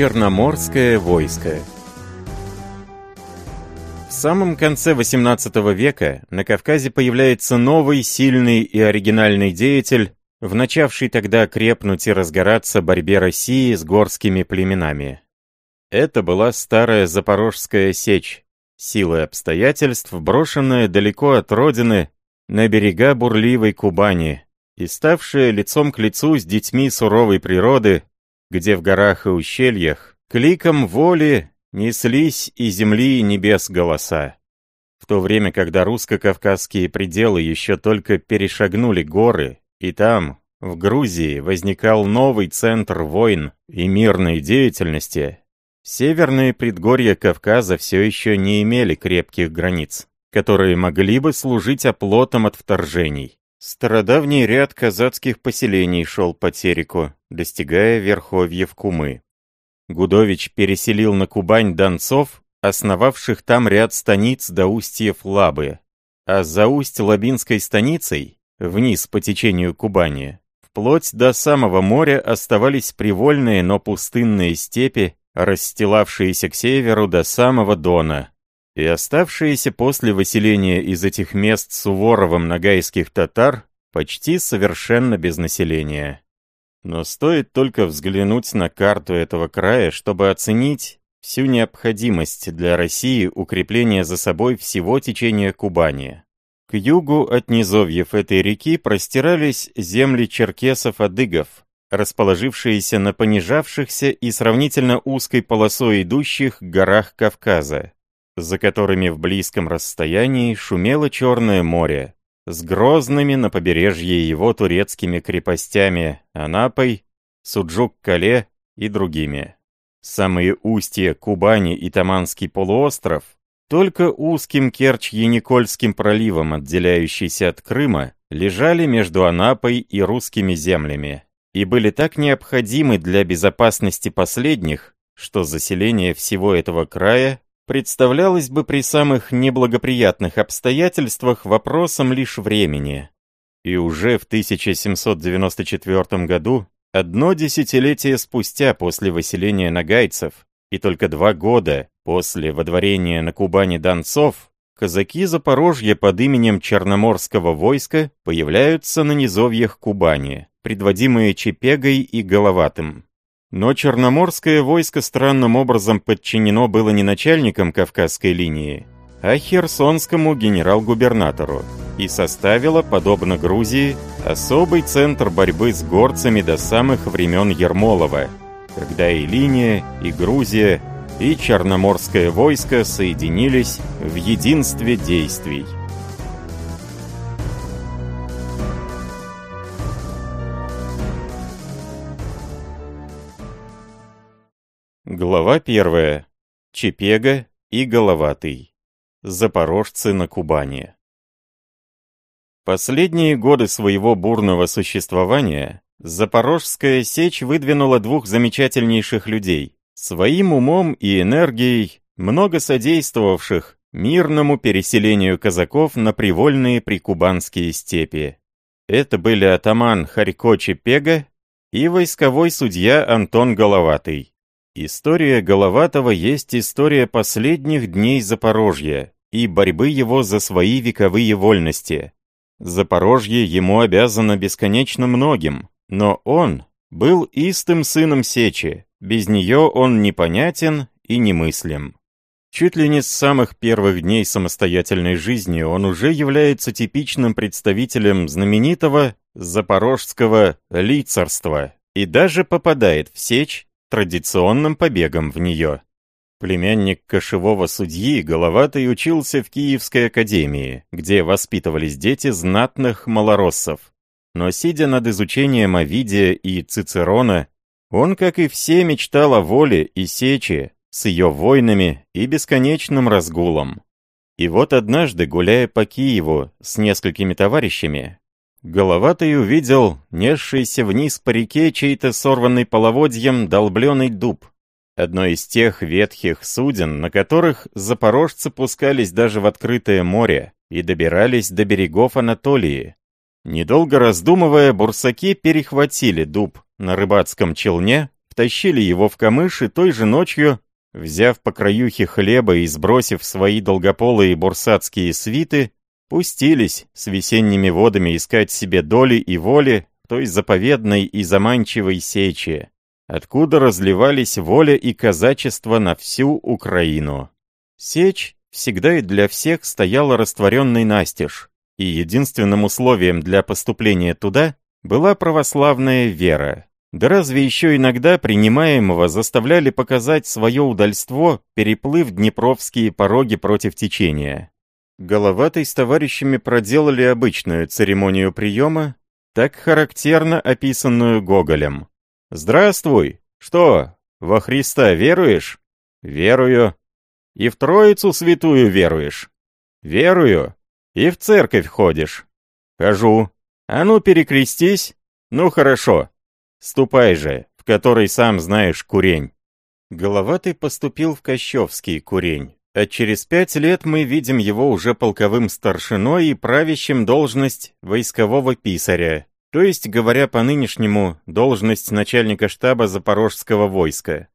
Черноморское войско В самом конце XVIII века на Кавказе появляется новый, сильный и оригинальный деятель, в начавшей тогда крепнуть и разгораться борьбе России с горскими племенами. Это была старая Запорожская сечь, силой обстоятельств, брошенная далеко от родины, на берега бурливой Кубани, и ставшая лицом к лицу с детьми суровой природы, где в горах и ущельях, кликом воли неслись и земли, и небес голоса. В то время, когда русско-кавказские пределы еще только перешагнули горы, и там, в Грузии, возникал новый центр войн и мирной деятельности, Северные предгорья Кавказа все еще не имели крепких границ, которые могли бы служить оплотом от вторжений. Стародавний ряд казацких поселений шел по Тереку, достигая верховьев Кумы. Гудович переселил на Кубань донцов, основавших там ряд станиц до устьев Лабы, а за усть-Лабинской станицей, вниз по течению Кубани, вплоть до самого моря оставались привольные, но пустынные степи расстилавшиеся к северу до самого Дона, и оставшиеся после выселения из этих мест Суворовым нагайских татар почти совершенно без населения. Но стоит только взглянуть на карту этого края, чтобы оценить всю необходимость для России укрепления за собой всего течения Кубани. К югу от низовьев этой реки простирались земли черкесов-адыгов, расположившиеся на понижавшихся и сравнительно узкой полосой идущих горах Кавказа, за которыми в близком расстоянии шумело Черное море, с грозными на побережье его турецкими крепостями Анапой, Суджук-Кале и другими. Самые устья Кубани и Таманский полуостров, только узким Керчь-Яникольским проливом, отделяющийся от Крыма, лежали между Анапой и русскими землями и были так необходимы для безопасности последних, что заселение всего этого края представлялось бы при самых неблагоприятных обстоятельствах вопросом лишь времени. И уже в 1794 году, одно десятилетие спустя после выселения нагайцев, и только два года после водворения на Кубани донцов, казаки Запорожья под именем Черноморского войска появляются на низовьях Кубани предводимые Чепегой и Головатым. Но Черноморское войско странным образом подчинено было не начальникам Кавказской линии, а херсонскому генерал-губернатору и составило, подобно Грузии, особый центр борьбы с горцами до самых времен Ермолова, когда и линия, и Грузия, и Черноморское войско соединились в единстве действий. Глава первая. Чепега и Головатый. Запорожцы на Кубани. Последние годы своего бурного существования Запорожская сечь выдвинула двух замечательнейших людей, своим умом и энергией, много содействовавших мирному переселению казаков на привольные прикубанские степи. Это были атаман Харько Чепега и войсковой судья Антон Головатый. История Головатого есть история последних дней Запорожья и борьбы его за свои вековые вольности. Запорожье ему обязано бесконечно многим, но он был истым сыном Сечи, без нее он непонятен и немыслим. Чуть ли не с самых первых дней самостоятельной жизни он уже является типичным представителем знаменитого запорожского лицарства и даже попадает в Сечь традиционным побегом в нее. Племянник кошевого судьи Головатый учился в Киевской академии, где воспитывались дети знатных малороссов. Но сидя над изучением Овидия и Цицерона, он, как и все, мечтал о воле и сече, с ее войнами и бесконечным разгулом. И вот однажды, гуляя по Киеву с несколькими товарищами, Головатый увидел несшийся вниз по реке чей-то сорванный половодьем долбленный дуб. Одно из тех ветхих суден, на которых запорожцы пускались даже в открытое море и добирались до берегов Анатолии. Недолго раздумывая, бурсаки перехватили дуб на рыбацком челне втащили его в камыш и той же ночью, взяв по краюхе хлеба и сбросив свои долгополые бурсатские свиты, пустились с весенними водами искать себе доли и воли той заповедной и заманчивой сечи, откуда разливались воля и казачество на всю Украину. Сечь всегда и для всех стояла растворенной настежь, и единственным условием для поступления туда была православная вера. Да разве еще иногда принимаемого заставляли показать свое удальство, переплыв днепровские пороги против течения. Головатый с товарищами проделали обычную церемонию приема, так характерно описанную Гоголем. «Здравствуй! Что, во Христа веруешь?» «Верую». «И в Троицу святую веруешь?» «Верую». «И в церковь ходишь?» «Хожу». «А ну перекрестись?» «Ну хорошо. Ступай же, в который сам знаешь курень». Головатый поступил в Кощевский курень, а через пять лет мы видим его уже полковым старшиной и правящим должность войскового писаря, то есть, говоря по-нынешнему, должность начальника штаба Запорожского войска.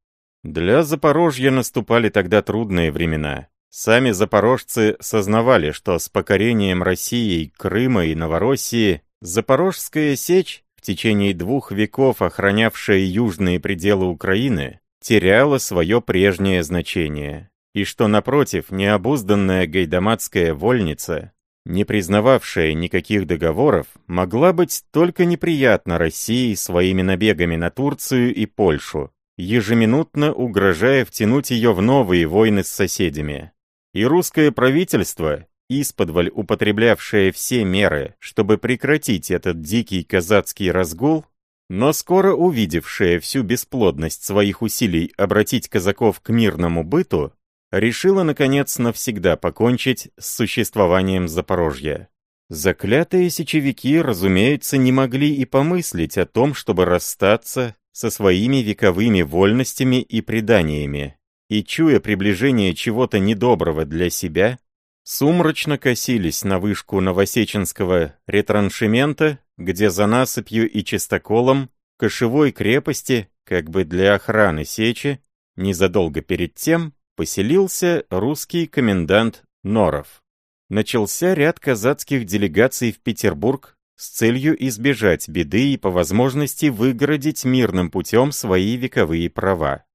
Для Запорожья наступали тогда трудные времена. Сами запорожцы сознавали, что с покорением России, Крыма и Новороссии Запорожская сечь, в течение двух веков охранявшая южные пределы Украины, теряла свое прежнее значение и что, напротив, необузданная гайдамацкая вольница, не признававшая никаких договоров, могла быть только неприятна России своими набегами на Турцию и Польшу, ежеминутно угрожая втянуть ее в новые войны с соседями. И русское правительство, исподволь употреблявшее все меры, чтобы прекратить этот дикий казацкий разгул, но скоро увидевшее всю бесплодность своих усилий обратить казаков к мирному быту, решила, наконец, навсегда покончить с существованием Запорожья. Заклятые сечевики, разумеется, не могли и помыслить о том, чтобы расстаться со своими вековыми вольностями и преданиями, и, чуя приближение чего-то недоброго для себя, сумрачно косились на вышку Новосеченского ретраншемента, где за насыпью и чистоколом кошевой крепости, как бы для охраны сечи, незадолго перед тем поселился русский комендант Норов. Начался ряд казацких делегаций в Петербург с целью избежать беды и по возможности выгородить мирным путем свои вековые права.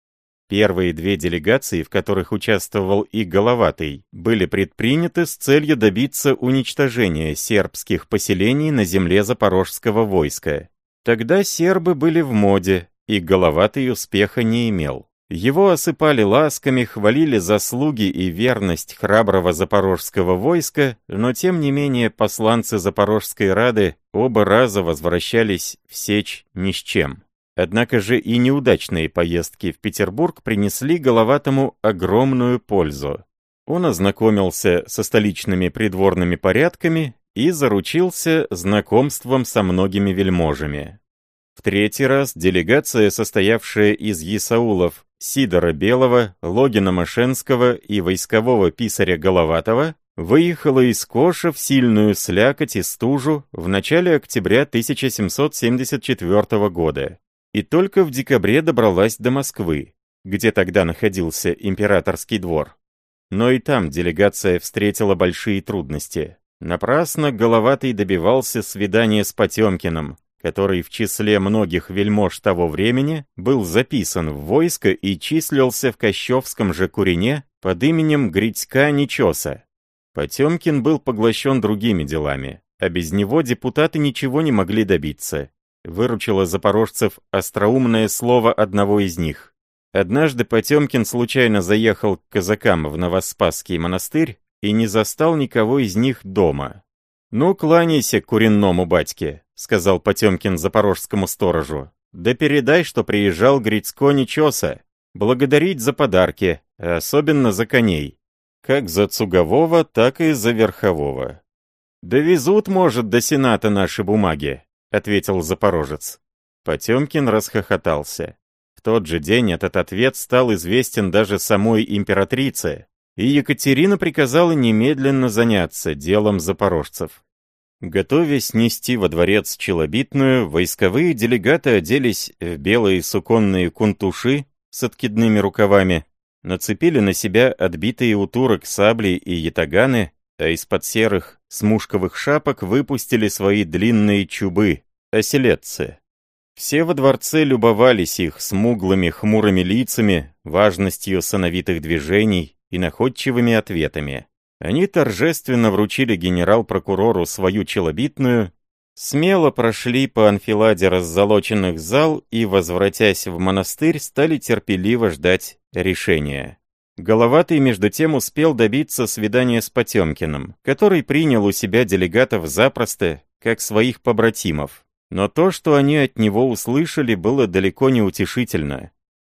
Первые две делегации, в которых участвовал и Головатый, были предприняты с целью добиться уничтожения сербских поселений на земле запорожского войска. Тогда сербы были в моде, и Головатый успеха не имел. Его осыпали ласками, хвалили заслуги и верность храброго запорожского войска, но тем не менее посланцы Запорожской Рады оба раза возвращались в Сечь ни с чем. Однако же и неудачные поездки в Петербург принесли Головатому огромную пользу. Он ознакомился со столичными придворными порядками и заручился знакомством со многими вельможами. В третий раз делегация, состоявшая из Исаулов Сидора Белого, Логина Машенского и войскового писаря Головатова, выехала из Коша в сильную слякоть и стужу в начале октября 1774 года и только в декабре добралась до Москвы, где тогда находился императорский двор. Но и там делегация встретила большие трудности. Напрасно Головатый добивался свидания с Потемкиным, который в числе многих вельмож того времени был записан в войско и числился в Кощевском же Курине под именем Гритька Нечеса. Потемкин был поглощен другими делами, а без него депутаты ничего не могли добиться. Выручило запорожцев остроумное слово одного из них. Однажды Потемкин случайно заехал к казакам в Новоспасский монастырь и не застал никого из них дома. «Ну, кланяйся куренному батьке», — сказал Потемкин запорожскому сторожу. «Да передай, что приезжал Грицко Нечеса. Благодарить за подарки, а особенно за коней. Как за Цугового, так и за Верхового. «Довезут, может, до Сената наши бумаги», — ответил запорожец. Потемкин расхохотался. В тот же день этот ответ стал известен даже самой императрице, и Екатерина приказала немедленно заняться делом запорожцев. Готовясь нести во дворец челобитную, войсковые делегаты оделись в белые суконные кунтуши с откидными рукавами, нацепили на себя отбитые у турок сабли и ятаганы, а из-под серых смушковых шапок выпустили свои длинные чубы, оселедцы. Все во дворце любовались их смуглыми хмурыми лицами, важностью сановитых движений и находчивыми ответами. Они торжественно вручили генерал-прокурору свою челобитную, смело прошли по анфиладе раззолоченных зал и, возвратясь в монастырь, стали терпеливо ждать решения. Головатый между тем успел добиться свидания с Потемкиным, который принял у себя делегатов запросто, как своих побратимов. Но то, что они от него услышали, было далеко не утешительно.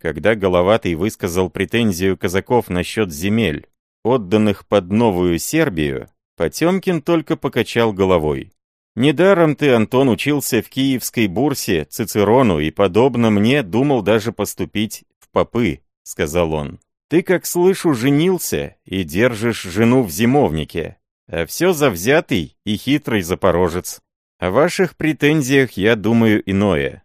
Когда Головатый высказал претензию казаков насчет земель, отданных под Новую Сербию, Потемкин только покачал головой. «Недаром ты, Антон, учился в Киевской бурсе, Цицерону, и, подобно мне, думал даже поступить в попы», — сказал он. «Ты, как слышу, женился и держишь жену в зимовнике, а все завзятый и хитрый запорожец. О ваших претензиях я думаю иное».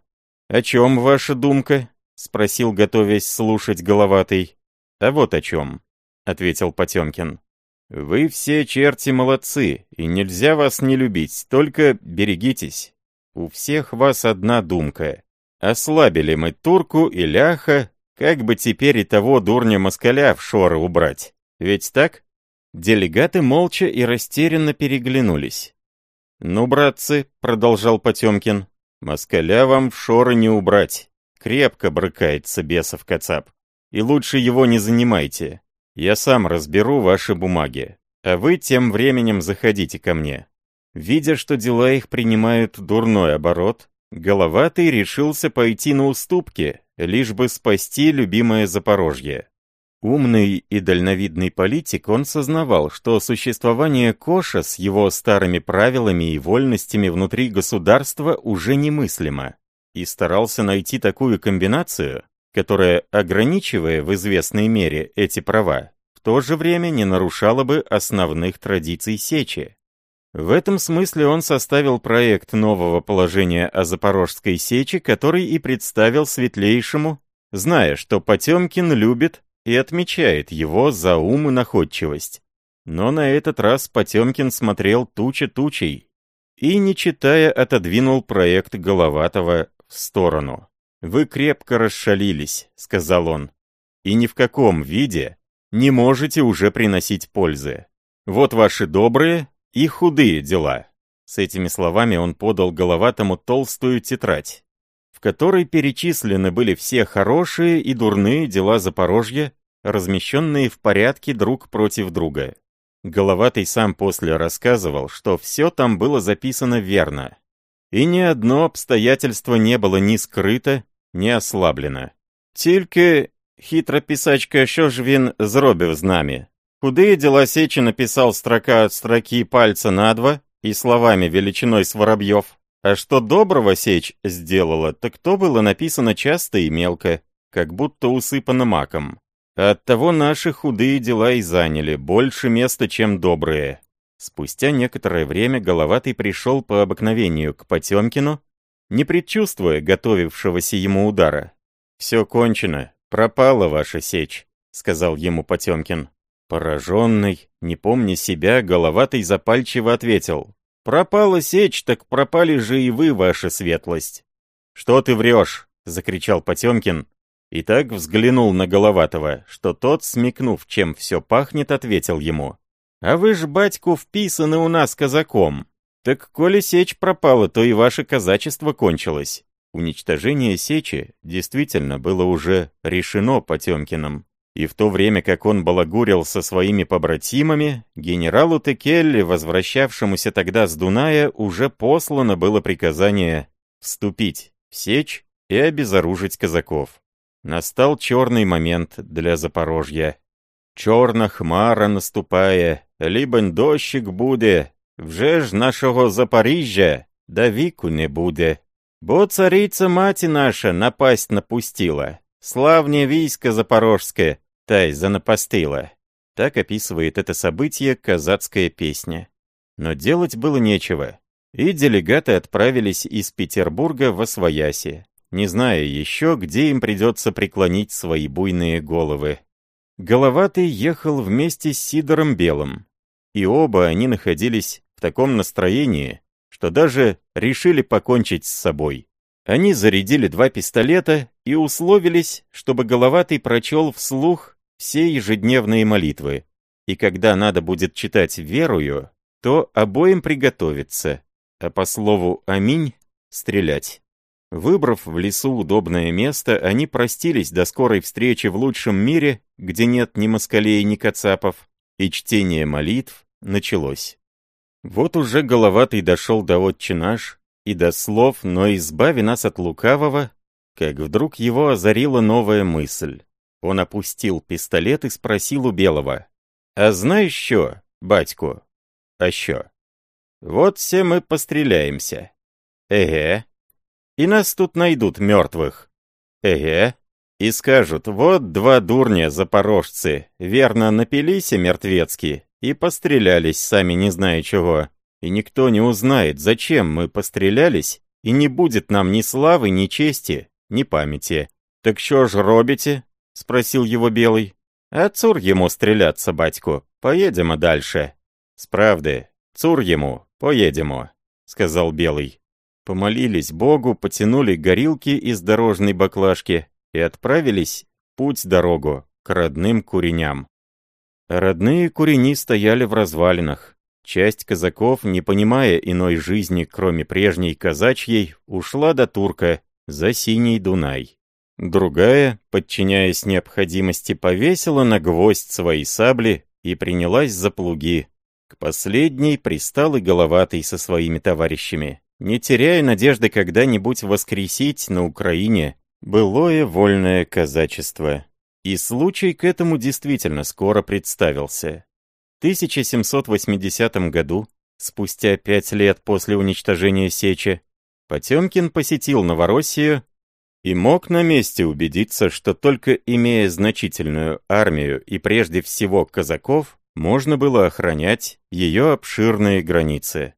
«О чем ваша думка?» — спросил, готовясь слушать головатый. «А вот о чем ответил Потемкин. «Вы все черти молодцы, и нельзя вас не любить, только берегитесь. У всех вас одна думка. Ослабили мы турку и ляха, как бы теперь и того дурня-москаля в шоры убрать. Ведь так?» Делегаты молча и растерянно переглянулись. «Ну, братцы», — продолжал Потемкин, — «москаля вам в шоры не убрать. Крепко брыкается бесов кацап. И лучше его не занимайте. Я сам разберу ваши бумаги, а вы тем временем заходите ко мне». Видя, что дела их принимают дурной оборот, Головатый решился пойти на уступки, лишь бы спасти любимое Запорожье. Умный и дальновидный политик, он сознавал, что существование Коша с его старыми правилами и вольностями внутри государства уже немыслимо, и старался найти такую комбинацию, которая, ограничивая в известной мере эти права, в то же время не нарушала бы основных традиций Сечи. В этом смысле он составил проект нового положения о Запорожской Сечи, который и представил Светлейшему, зная, что Потемкин любит и отмечает его за ум и находчивость. Но на этот раз Потемкин смотрел туча тучей и, не читая, отодвинул проект Головатого в сторону. «Вы крепко расшалились», — сказал он, — «и ни в каком виде не можете уже приносить пользы. Вот ваши добрые и худые дела». С этими словами он подал головатому толстую тетрадь, в которой перечислены были все хорошие и дурные дела Запорожья, размещенные в порядке друг против друга. Головатый сам после рассказывал, что все там было записано верно, и ни одно обстоятельство не было ни скрыто, ни ослаблено. Тільки хитра писачка, що ж він зробив з нами? Худые дела Сечи написал строка от строки пальца на два и словами величиной с воробьев. А что доброго Сечь сделала, так то было написано часто и мелко, как будто усыпано маком. Оттого наши худые дела и заняли больше места, чем добрые. Спустя некоторое время Головатый пришел по обыкновению к Потемкину, не предчувствуя готовившегося ему удара. «Все кончено, пропала ваша сечь», — сказал ему Потемкин. Пораженный, не помня себя, Головатый запальчиво ответил. «Пропала сечь, так пропали же и вы, ваша светлость». «Что ты врешь?» — закричал Потемкин. И так взглянул на Головатого, что тот, смекнув, чем все пахнет, ответил ему. А вы ж, батьку, вписаны у нас казаком. Так коли сечь пропала, то и ваше казачество кончилось. Уничтожение сечи действительно было уже решено Потемкиным. И в то время, как он балагурил со своими побратимами, генералу Текелли, возвращавшемуся тогда с Дуная, уже послано было приказание вступить в сечь и обезоружить казаков. Настал черный момент для Запорожья. Чорна хмара наступає, либонь дощик буде, вже ж нашого Запоріжжя до віку не буде. Бо цариця мати наша напасть напустила, славне військо запорожское, та й занапастила. Так описывает это событие казацкая песня. Но делать было нечего. и делегаты отправились из Петербурга в Освояси, не зная еще, где им придется преклонить свои буйные головы. Головатый ехал вместе с Сидором Белым, и оба они находились в таком настроении, что даже решили покончить с собой. Они зарядили два пистолета и условились, чтобы Головатый прочел вслух все ежедневные молитвы, и когда надо будет читать верую, то обоим приготовиться, а по слову «Аминь» стрелять. Выбрав в лесу удобное место, они простились до скорой встречи в лучшем мире, где нет ни москалей, ни кацапов, и чтение молитв началось. Вот уже головатый дошел до отче наш и до слов «но избави нас от лукавого», как вдруг его озарила новая мысль. Он опустил пистолет и спросил у Белого, «А знаешь что, батьку?» «А что?» «Вот все мы постреляемся». «Эге». «И нас тут найдут мертвых». «Эге». И скажут, вот два дурня запорожцы, верно напились мертвецки и пострелялись, сами не зная чего. И никто не узнает, зачем мы пострелялись, и не будет нам ни славы, ни чести, ни памяти. «Так что ж робите?» — спросил его Белый. «А цур ему стреляться, батьку, поедем дальше». «Справды, цур ему, поедемо», — сказал Белый. Помолились Богу, потянули горилки из дорожной баклажки и отправились путь-дорогу к родным куреням. Родные курени стояли в развалинах. Часть казаков, не понимая иной жизни, кроме прежней казачьей, ушла до Турка за Синий Дунай. Другая, подчиняясь необходимости, повесила на гвоздь свои сабли и принялась за плуги. К последней пристал и головатый со своими товарищами, не теряя надежды когда-нибудь воскресить на Украине былое вольное казачество. И случай к этому действительно скоро представился. В 1780 году, спустя пять лет после уничтожения Сечи, Потемкин посетил Новороссию и мог на месте убедиться, что только имея значительную армию и прежде всего казаков, можно было охранять ее обширные границы.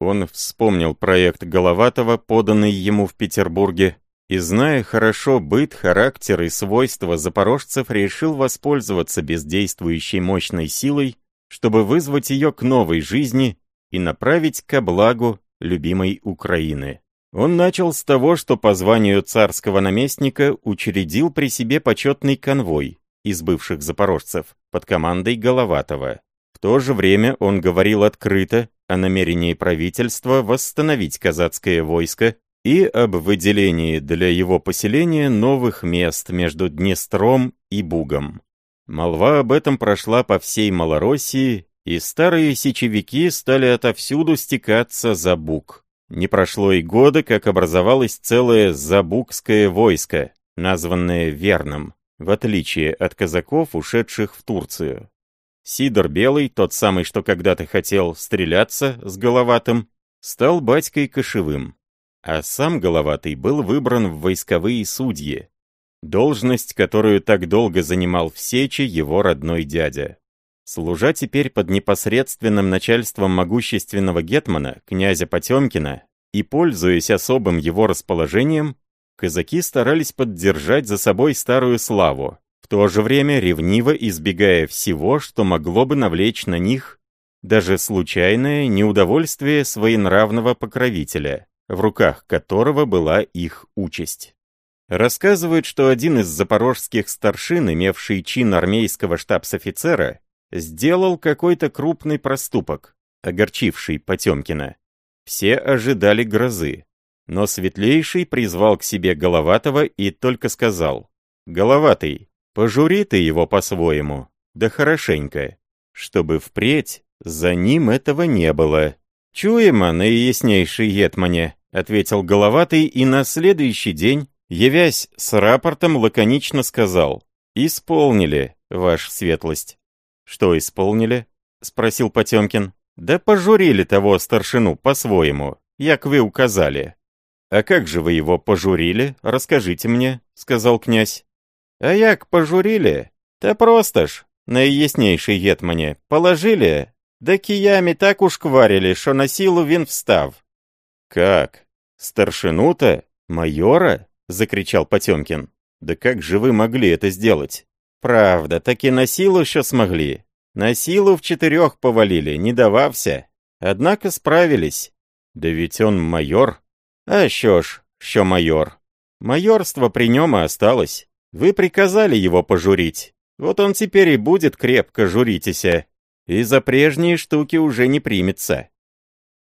Он вспомнил проект Головатова, поданный ему в Петербурге, и, зная хорошо быт, характер и свойства запорожцев, решил воспользоваться бездействующей мощной силой, чтобы вызвать ее к новой жизни и направить ко благу любимой Украины. Он начал с того, что по званию царского наместника учредил при себе почетный конвой из бывших запорожцев под командой Головатова. В то же время он говорил открыто о намерении правительства восстановить казацкое войско и об выделении для его поселения новых мест между Днестром и Бугом. Молва об этом прошла по всей Малороссии, и старые сечевики стали отовсюду стекаться за Буг. Не прошло и года, как образовалось целое Забукское войско, названное Верным, в отличие от казаков, ушедших в Турцию. Сидор Белый, тот самый, что когда-то хотел стреляться с Головатым, стал батькой Кошевым а сам Головатый был выбран в войсковые судьи, должность, которую так долго занимал в Сечи его родной дядя. Служа теперь под непосредственным начальством могущественного гетмана, князя Потемкина, и пользуясь особым его расположением, казаки старались поддержать за собой старую славу, в то же время ревниво избегая всего, что могло бы навлечь на них даже случайное неудовольствие своенравного покровителя в руках которого была их участь. Рассказывают, что один из запорожских старшин, имевший чин армейского штабс-офицера, сделал какой-то крупный проступок, огорчивший Потемкина. Все ожидали грозы, но Светлейший призвал к себе Головатого и только сказал, «Головатый, пожури ты его по-своему, да хорошенько, чтобы впредь за ним этого не было». «Чуемо, наияснейший Етмане», — ответил Головатый, и на следующий день, явясь с рапортом, лаконично сказал. «Исполнили, ваша светлость». «Что исполнили?» — спросил Потемкин. «Да пожурили того старшину по-своему, як вы указали». «А как же вы его пожурили? Расскажите мне», — сказал князь. «А як пожурили? Да просто ж, наияснейший Етмане, положили Да киями так ушкварили, что на силу він встав». «Как? Старшину-то? Майора?» — закричал Потемкин. «Да как же вы могли это сделать?» «Правда, таки на силу что смогли. На силу в четырех повалили, не давався. Однако справились. Да ведь он майор. А що ж, що майор? Майорство при нем и осталось. Вы приказали его пожурить. Вот он теперь и будет крепко журитеся. И за прежние штуки уже не примется.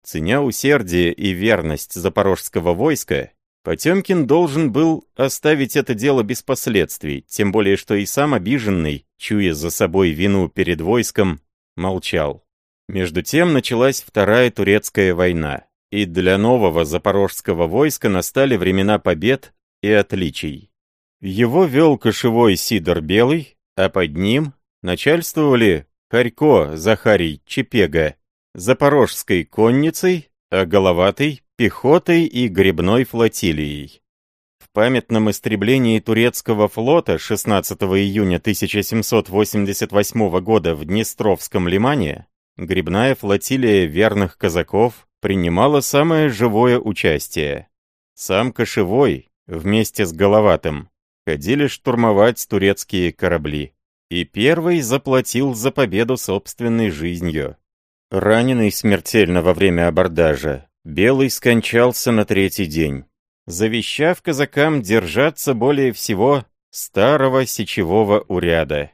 Ценя усердие и верность запорожского войска, Потемкин должен был оставить это дело без последствий, тем более что и сам обиженный, чуя за собой вину перед войском, молчал. Между тем началась Вторая Турецкая война, и для нового запорожского войска настали времена побед и отличий. Его вел кошевой Сидор Белый, а под ним начальствовали Харько Захарий Чепега, запорожской конницей, а Головатый пехотой и гребной флотилией. В памятном истреблении турецкого флота 16 июня 1788 года в Днестровском лимане гребная флотилия верных казаков принимала самое живое участие. Сам Кошевой вместе с Головатым ходили штурмовать турецкие корабли. И первый заплатил за победу собственной жизнью. Раненый смертельно во время абордажа, Белый скончался на третий день, завещав казакам держаться более всего старого сечевого уряда.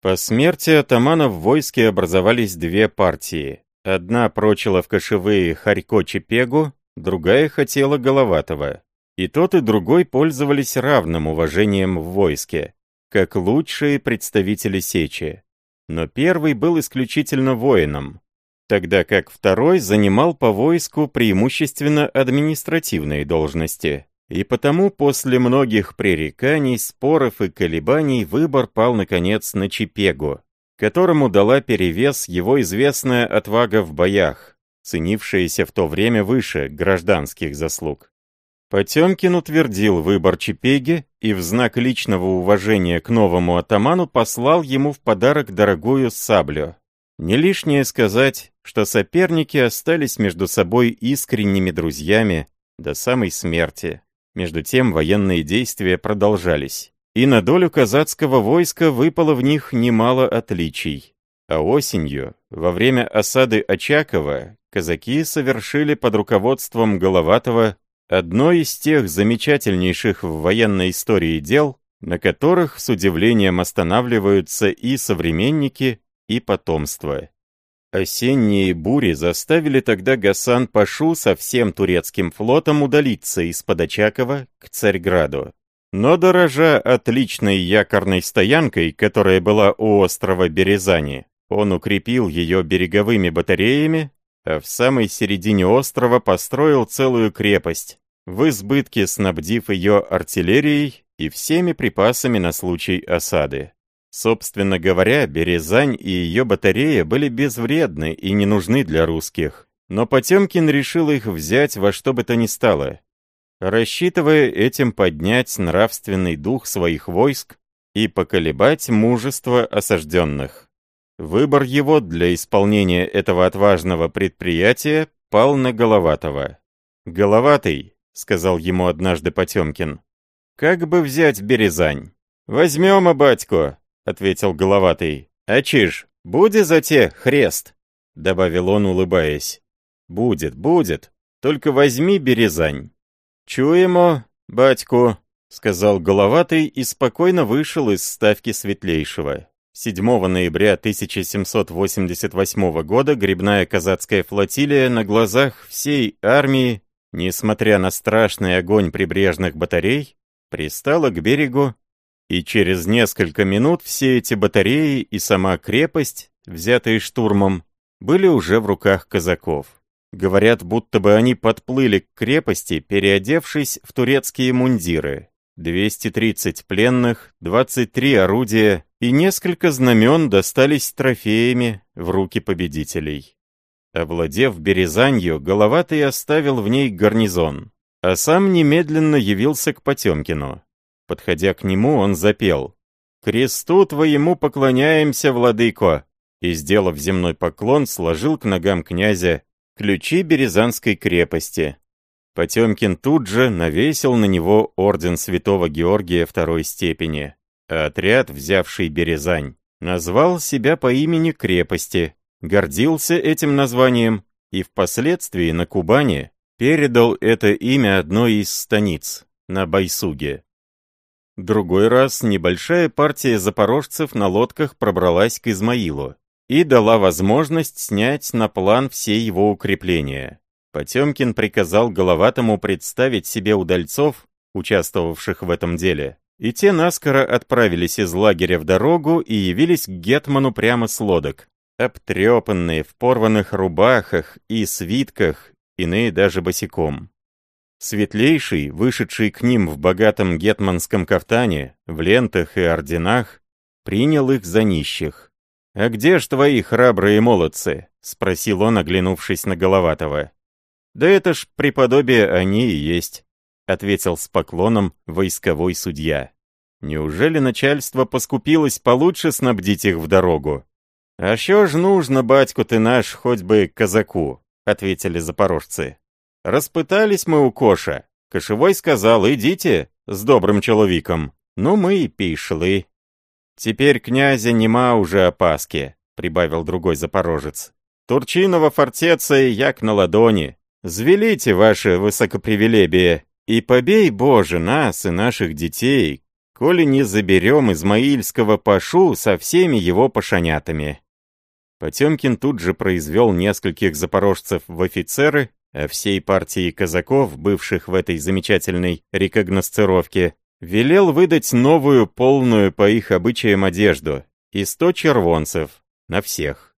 По смерти атамана в войске образовались две партии. Одна прочила в кошевые Харько-Чепегу, другая хотела Головатого. И тот, и другой пользовались равным уважением в войске, как лучшие представители Сечи. Но первый был исключительно воином, тогда как второй занимал по войску преимущественно административные должности. И потому после многих пререканий, споров и колебаний выбор пал наконец на Чипегу, которому дала перевес его известная отвага в боях, ценившаяся в то время выше гражданских заслуг. Потемкин утвердил выбор Чипеги и в знак личного уважения к новому атаману послал ему в подарок дорогую саблю, не лишнее сказать, что соперники остались между собой искренними друзьями до самой смерти. Между тем военные действия продолжались, и на долю казацкого войска выпало в них немало отличий. А осенью, во время осады Очакова, казаки совершили под руководством Головатого одно из тех замечательнейших в военной истории дел, на которых с удивлением останавливаются и современники, и потомство. Осенние бури заставили тогда Гасан Пашу со всем турецким флотом удалиться из-под Очакова к Царьграду. Но дорожа отличной якорной стоянкой, которая была у острова Березани, он укрепил ее береговыми батареями, а в самой середине острова построил целую крепость, в избытке снабдив ее артиллерией и всеми припасами на случай осады. Собственно говоря, Березань и ее батарея были безвредны и не нужны для русских. Но Потемкин решил их взять во что бы то ни стало, рассчитывая этим поднять нравственный дух своих войск и поколебать мужество осажденных. Выбор его для исполнения этого отважного предприятия пал на Головатого. «Головатый», — сказал ему однажды Потемкин, — «как бы взять Березань?» «Возьмем, а батько», — ответил Головатый. «А чиж, будет за те хрест?» — добавил он, улыбаясь. «Будет, будет. Только возьми березань». «Чуемо, батьку», — сказал Головатый и спокойно вышел из ставки Светлейшего. 7 ноября 1788 года грибная казацкая флотилия на глазах всей армии, несмотря на страшный огонь прибрежных батарей, пристала к берегу и через несколько минут все эти батареи и сама крепость, взятые штурмом, были уже в руках казаков. Говорят, будто бы они подплыли к крепости, переодевшись в турецкие мундиры. 230 пленных, 23 орудия и несколько знамен достались трофеями в руки победителей. Овладев Березанью, Головатый оставил в ней гарнизон, а сам немедленно явился к Потемкину. Подходя к нему, он запел. «Кресту твоему поклоняемся, владыко, и, сделав земной поклон, сложил к ногам князя ключи Березанской крепости. Потемкин тут же навесил на него орден святого Георгия второй степени, а отряд, взявший Березань, назвал себя по имени крепости, гордился этим названием и впоследствии на Кубани передал это имя одной из станиц, на Байсуге. Другой раз небольшая партия запорожцев на лодках пробралась к Измаилу и дала возможность снять на план все его укрепления. Потемкин приказал Головатому представить себе удальцов, участвовавших в этом деле, и те наскоро отправились из лагеря в дорогу и явились к Гетману прямо с лодок, обтрепанные в порванных рубахах и свитках, иные даже босиком. Светлейший, вышедший к ним в богатом гетманском кафтане, в лентах и орденах, принял их за нищих. «А где ж твои храбрые молодцы?» — спросил он, оглянувшись на Головатого. «Да это ж преподобие они и есть», — ответил с поклоном войсковой судья. «Неужели начальство поскупилось получше снабдить их в дорогу?» «А что ж нужно, батьку ты наш, хоть бы казаку?» — ответили запорожцы. «Распытались мы у Коша. Кошевой сказал, идите с добрым человеком. Ну мы и пишли». «Теперь князя нема уже опаски», — прибавил другой запорожец. «Турчинова фортеца як на ладони. Звелите ваше высокопривилебие, и побей, Боже, нас и наших детей, коли не заберем Измаильского пашу со всеми его пашанятами». Потемкин тут же произвел нескольких запорожцев в офицеры, а всей партии казаков, бывших в этой замечательной рекогносцировке, велел выдать новую, полную по их обычаям одежду и сто червонцев на всех.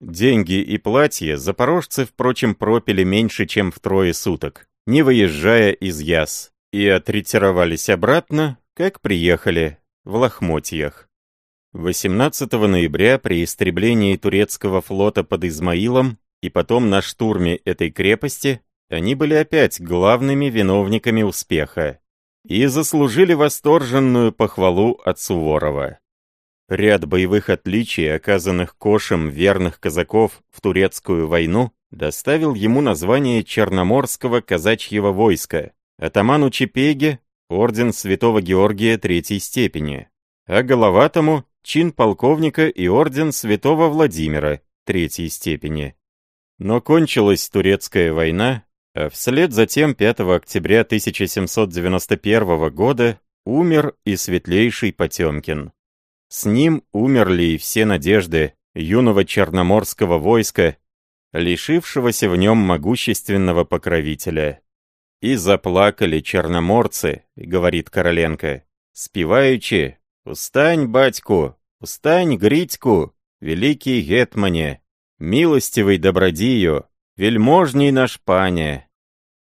Деньги и платья запорожцы, впрочем, пропили меньше, чем втрое суток, не выезжая из Яс, и отретировались обратно, как приехали, в лохмотьях. 18 ноября при истреблении турецкого флота под Измаилом и потом на штурме этой крепости они были опять главными виновниками успеха и заслужили восторженную похвалу от Суворова. Ряд боевых отличий, оказанных Кошем верных казаков в турецкую войну, доставил ему название Черноморского казачьего войска, атаману Чепеге – орден Святого Георгия Третьей степени, а Головатому – чин полковника и орден Святого Владимира Третьей степени. Но кончилась турецкая война, а вслед за тем 5 октября 1791 года умер и светлейший Потемкин. С ним умерли и все надежды юного черноморского войска, лишившегося в нем могущественного покровителя. «И заплакали черноморцы», — говорит Короленко, спеваючи «Устань, батьку, устань, Гритьку, великий гетмане, милостивый добродию, вельможний наш пане!»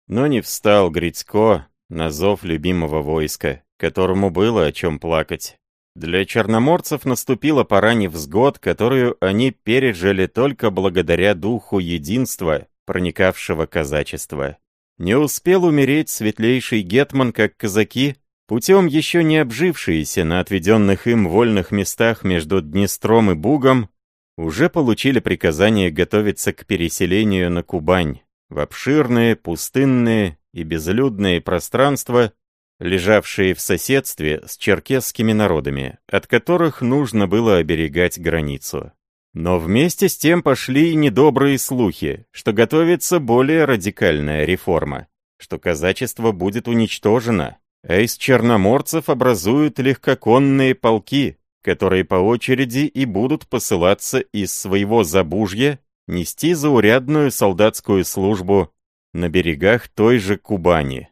Но не встал Грицко на зов любимого войска, которому было о чем плакать. Для черноморцев наступила пора невзгод, которую они пережили только благодаря духу единства, проникавшего казачества. Не успел умереть светлейший гетман, как казаки, путем еще не обжившиеся на отведенных им вольных местах между Днестром и Бугом, уже получили приказание готовиться к переселению на Кубань, в обширные, пустынные и безлюдные пространства, лежавшие в соседстве с черкесскими народами, от которых нужно было оберегать границу. Но вместе с тем пошли и недобрые слухи, что готовится более радикальная реформа, что казачество будет уничтожено, а из черноморцев образуют легкоконные полки, которые по очереди и будут посылаться из своего забужья нести заурядную солдатскую службу на берегах той же Кубани.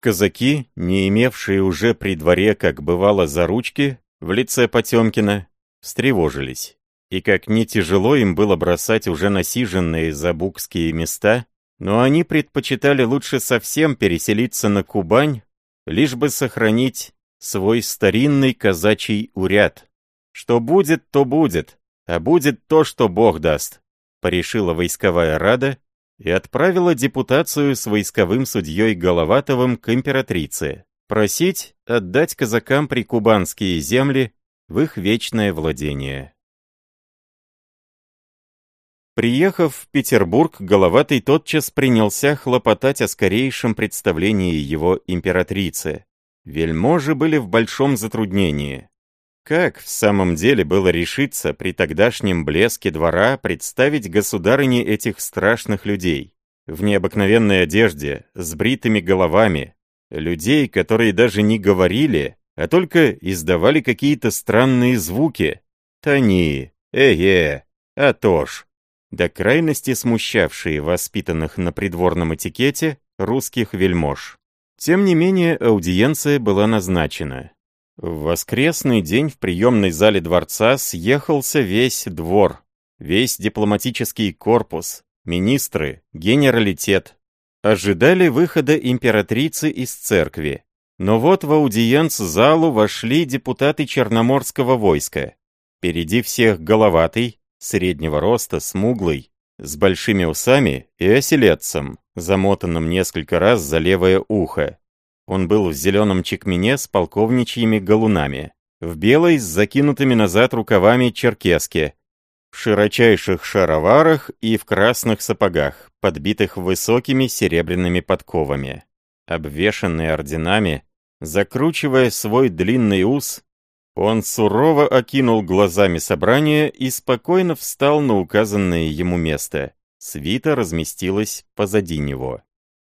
Казаки, не имевшие уже при дворе, как бывало, за ручки, в лице Потемкина, встревожились. И как не тяжело им было бросать уже насиженные забукские места, но они предпочитали лучше совсем переселиться на Кубань, лишь бы сохранить свой старинный казачий уряд. Что будет, то будет, а будет то, что Бог даст, порешила войсковая рада и отправила депутацию с войсковым судьей Головатовым к императрице, просить отдать казакам прикубанские земли в их вечное владение. Приехав в Петербург, Головатый тотчас принялся хлопотать о скорейшем представлении его императрицы. Вельможи были в большом затруднении. Как в самом деле было решиться при тогдашнем блеске двора представить государыне этих страшных людей? В необыкновенной одежде, с бритыми головами, людей, которые даже не говорили, а только издавали какие-то странные звуки. Тони, э-е, а то ж. До крайности смущавшие воспитанных на придворном этикете русских вельмож. Тем не менее, аудиенция была назначена. В воскресный день в приемной зале дворца съехался весь двор, весь дипломатический корпус, министры, генералитет. Ожидали выхода императрицы из церкви. Но вот в аудиенц-залу вошли депутаты Черноморского войска. Впереди всех головатый, среднего роста, смуглый, с большими усами и оселедцем, замотанным несколько раз за левое ухо. Он был в зеленом чекмене с полковничьими галунами, в белой с закинутыми назад рукавами черкеске, в широчайших шароварах и в красных сапогах, подбитых высокими серебряными подковами. Обвешанный орденами, закручивая свой длинный ус, он сурово окинул глазами собрание и спокойно встал на указанное ему место. Свита разместилась позади него.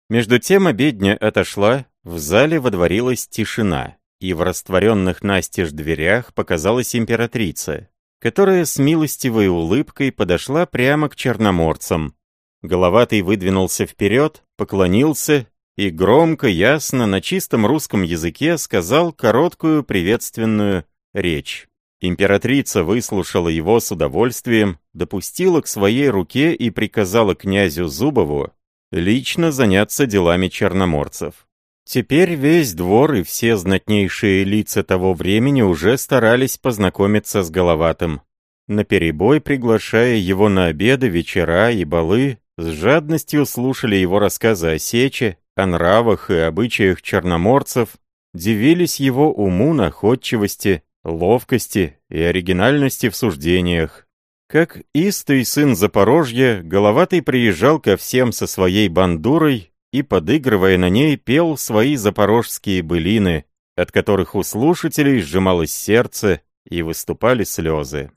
Между тем обедня отошла, в зале водворилась тишина, и в растворенных настежь дверях показалась императрица, которая с милостивой улыбкой подошла прямо к черноморцам. Головатый выдвинулся вперед, поклонился и громко, ясно, на чистом русском языке сказал короткую приветственную речь. Императрица выслушала его с удовольствием, допустила к своей руке и приказала князю Зубову лично заняться делами черноморцев. Теперь весь двор и все знатнейшие лица того времени уже старались познакомиться с Головатым. Наперебой приглашая его на обеды, вечера и балы, с жадностью слушали его рассказы о сече, о нравах и обычаях черноморцев, дивились его уму, находчивости, ловкости и оригинальности в суждениях, как истый сын Запорожья, Головатый приезжал ко всем со своей бандурой и, подыгрывая на ней, пел свои запорожские былины, от которых у слушателей сжималось сердце и выступали слезы.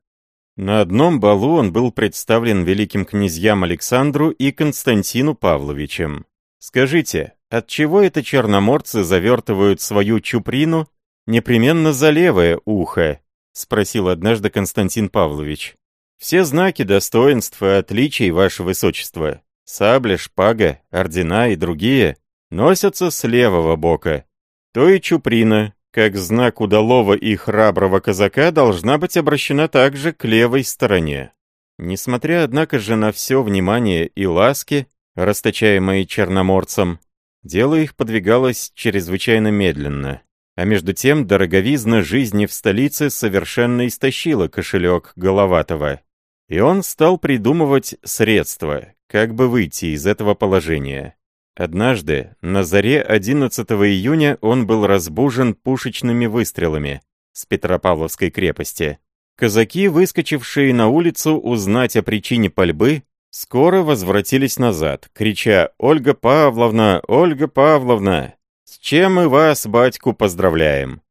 На одном балу он был представлен великим князьям Александру и Константину Павловичем. «Скажите, от чего это черноморцы завертывают свою чуприну непременно за левое ухо?» — спросил однажды Константин Павлович. Все знаки достоинств и отличий, ваше высочество, сабля, шпага, ордена и другие, носятся с левого бока. То и чуприна, как знак удалого и храброго казака, должна быть обращена также к левой стороне. Несмотря, однако же, на все внимание и ласки, расточаемые черноморцам, дело их подвигалось чрезвычайно медленно. А между тем дороговизна жизни в столице совершенно истощила кошелек Головатого. И он стал придумывать средства, как бы выйти из этого положения. Однажды, на заре 11 июня, он был разбужен пушечными выстрелами с Петропавловской крепости. Казаки, выскочившие на улицу узнать о причине пальбы, скоро возвратились назад, крича «Ольга Павловна! Ольга Павловна! С чем мы вас, батьку, поздравляем!»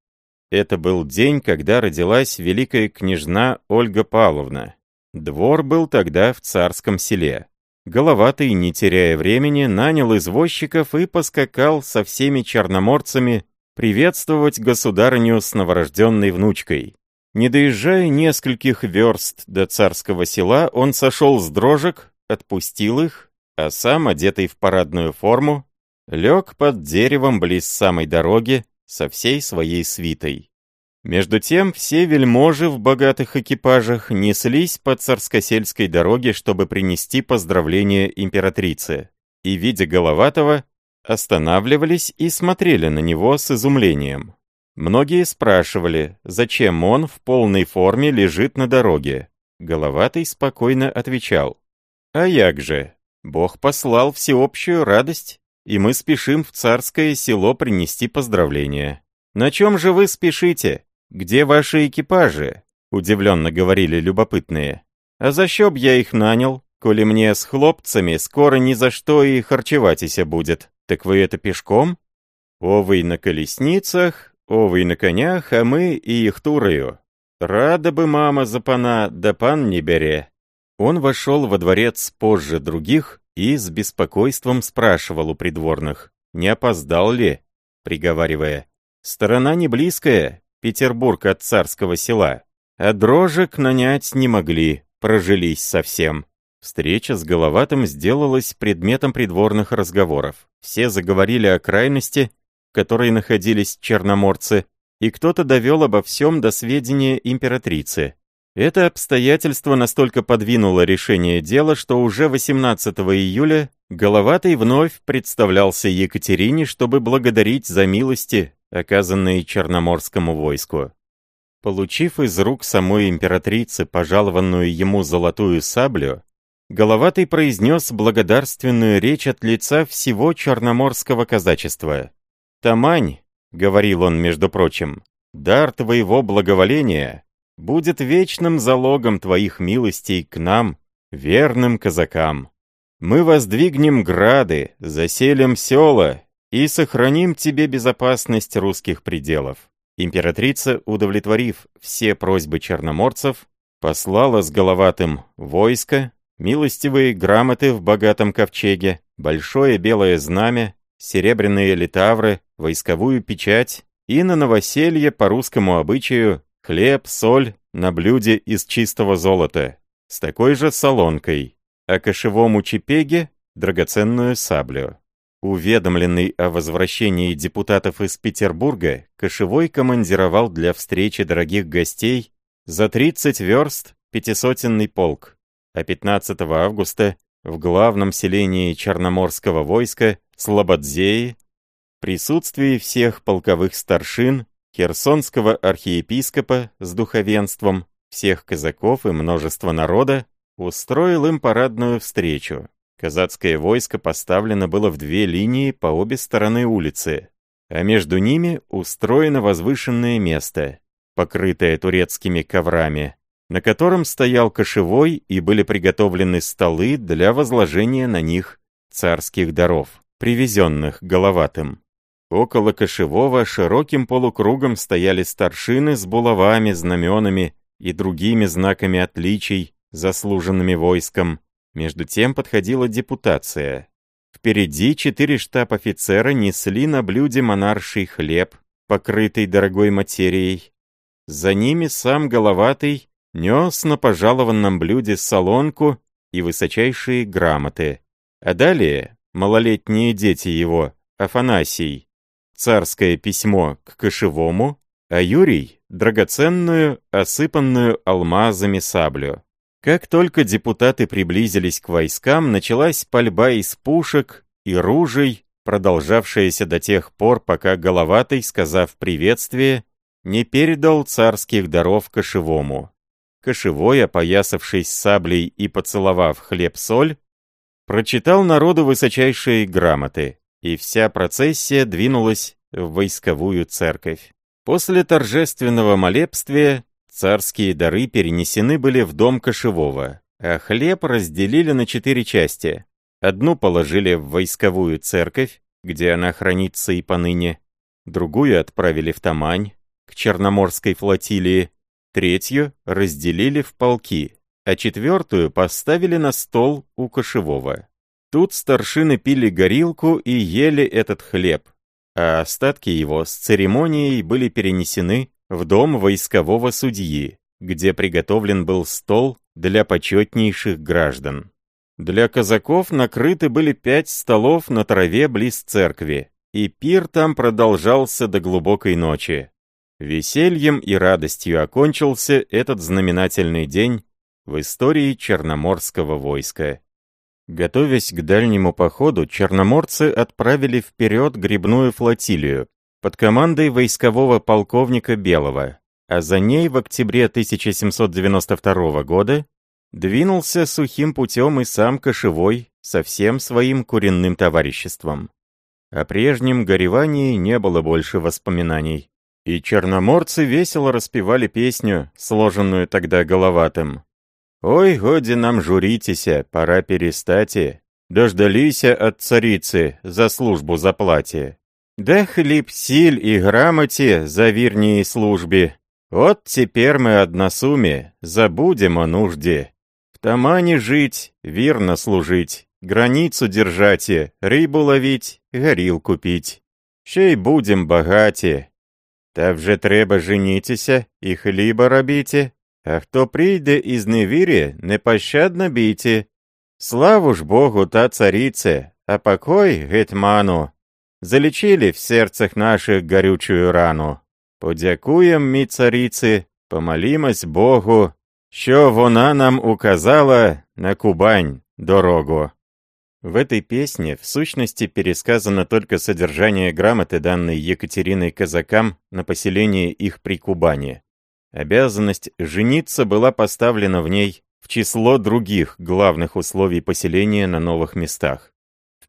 Это был день, когда родилась великая княжна Ольга Павловна, Двор был тогда в царском селе. Головатый, не теряя времени, нанял извозчиков и поскакал со всеми черноморцами приветствовать государыню с новорожденной внучкой. Не доезжая нескольких верст до царского села, он сошел с дрожек, отпустил их, а сам, одетый в парадную форму, лег под деревом близ самой дороги со всей своей свитой. Между тем, все вельможи в богатых экипажах неслись по царскосельской дороге, чтобы принести поздравления императрице, и, видя Головатого, останавливались и смотрели на него с изумлением. Многие спрашивали, зачем он в полной форме лежит на дороге. Головатый спокойно отвечал, «А як же, Бог послал всеобщую радость, и мы спешим в царское село принести поздравления. На чем же вы спешите?» «Где ваши экипажи?» — удивленно говорили любопытные. «А за счет я их нанял. Коли мне с хлопцами скоро ни за что и харчеватися будет, так вы это пешком? Овый на колесницах, овый на конях, а мы и их турою. Рада бы мама за пана, да пан не бере. Он вошел во дворец позже других и с беспокойством спрашивал у придворных, не опоздал ли, приговаривая, «Сторона не близкая, Петербург от царского села, а дрожек нанять не могли, прожились совсем». Встреча с Головатым сделалась предметом придворных разговоров. Все заговорили о крайности, в которой находились черноморцы, и кто-то довел обо всем до сведения императрицы. Это обстоятельство настолько подвинуло решение дела, что уже 18 июля Головатый вновь представлялся Екатерине, чтобы благодарить за милости, оказанные Черноморскому войску. Получив из рук самой императрицы пожалованную ему золотую саблю, Головатый произнес благодарственную речь от лица всего черноморского казачества. «Тамань», — говорил он, между прочим, — «дар твоего благоволения будет вечным залогом твоих милостей к нам, верным казакам. Мы воздвигнем грады, заселим села и сохраним тебе безопасность русских пределов». Императрица, удовлетворив все просьбы черноморцев, послала с головатым войско, милостивые грамоты в богатом ковчеге, большое белое знамя, серебряные литавры, войсковую печать и на новоселье по русскому обычаю Хлеб, соль на блюде из чистого золота, с такой же солонкой, а кошевому чепеге – драгоценную саблю. Уведомленный о возвращении депутатов из Петербурга, Кошевой командировал для встречи дорогих гостей за 30 верст пятисотенный полк, а 15 августа в главном селении Черноморского войска Слободзеи присутствии всех полковых старшин херсонского архиепископа с духовенством, всех казаков и множество народа, устроил им парадную встречу. Казацкое войско поставлено было в две линии по обе стороны улицы, а между ними устроено возвышенное место, покрытое турецкими коврами, на котором стоял кошевой и были приготовлены столы для возложения на них царских даров, привезенных головатым. Около кошевого широким полукругом стояли старшины с булавами, знаменами и другими знаками отличий, заслуженными войском. Между тем подходила депутация. Впереди четыре штаб-офицера несли на блюде монарший хлеб, покрытый дорогой материей. За ними сам головатый нес на пожалованном блюде солонку и высочайшие грамоты. А далее малолетние дети его, Афанасий, царское письмо к кошевому, а Юрий — драгоценную, осыпанную алмазами саблю. Как только депутаты приблизились к войскам, началась пальба из пушек и ружей, продолжавшаяся до тех пор, пока Головатый, сказав приветствие, не передал царских даров кошевому. Кошевой, опоясавшись саблей и поцеловав хлеб-соль, прочитал народу высочайшие грамоты и вся процессия двинулась в войсковую церковь. После торжественного молебствия царские дары перенесены были в дом кошевого, а хлеб разделили на четыре части. Одну положили в войсковую церковь, где она хранится и поныне, другую отправили в Тамань, к Черноморской флотилии, третью разделили в полки, а четвертую поставили на стол у кошевого. Тут старшины пили горилку и ели этот хлеб, а остатки его с церемонией были перенесены в дом войскового судьи, где приготовлен был стол для почетнейших граждан. Для казаков накрыты были пять столов на траве близ церкви, и пир там продолжался до глубокой ночи. Весельем и радостью окончился этот знаменательный день в истории Черноморского войска. Готовясь к дальнему походу, черноморцы отправили вперед грибную флотилию под командой войскового полковника Белого, а за ней в октябре 1792 года двинулся сухим путем и сам Кошевой со всем своим куренным товариществом. О прежнем горевании не было больше воспоминаний, и черноморцы весело распевали песню, сложенную тогда головатым. Ой, годи нам журитеся, пора перестати. Дождалися от царицы, за службу заплате. Да хлеб силь и грамоте за верней службе. Вот теперь мы односуме, забудем о нужде. В тамане жить, верно служить, границу держате, рыбу ловить, горилку пить. Ще й будем богаті. Та вже треба женітися і хліба робіти, а хто прийде із невірі, непощадно бійте. Славу ж Богу та царице, а покой гетьману. Залечили в серцах наших горючую рану. Подякуєм ми цариці, помолімось Богу, що вона нам указала на Кубань дорогу. В этой песне в сущности пересказано только содержание грамоты, данной Екатериной казакам на поселение их при Кубани. Обязанность жениться была поставлена в ней в число других главных условий поселения на новых местах.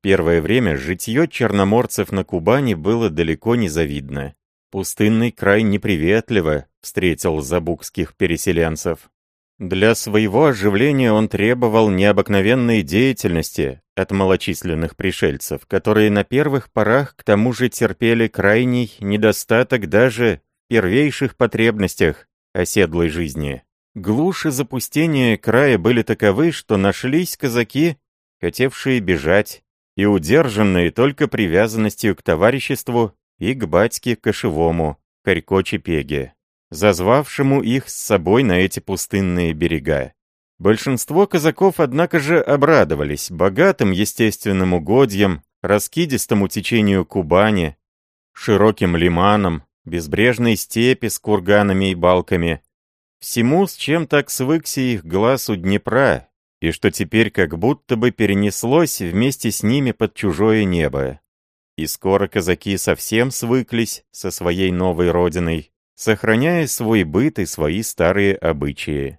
Первое время житье черноморцев на Кубани было далеко не завидно. Пустынный край неприветливо встретил забукских переселенцев. Для своего оживления он требовал необыкновенной деятельности от малочисленных пришельцев, которые на первых порах к тому же терпели крайний недостаток даже в первейших потребностях оседлой жизни. Глушь и запустение края были таковы, что нашлись казаки, хотевшие бежать, и удержанные только привязанностью к товариществу и к батьке кошевому, Харько-Чепеге зазвавшему их с собой на эти пустынные берега. Большинство казаков, однако же, обрадовались богатым естественным угодьям, раскидистому течению Кубани, широким лиманам, безбрежной степи с курганами и балками, всему, с чем так свыкся их глаз у Днепра, и что теперь как будто бы перенеслось вместе с ними под чужое небо. И скоро казаки совсем свыклись со своей новой родиной, сохраняя свой быт и свои старые обычаи.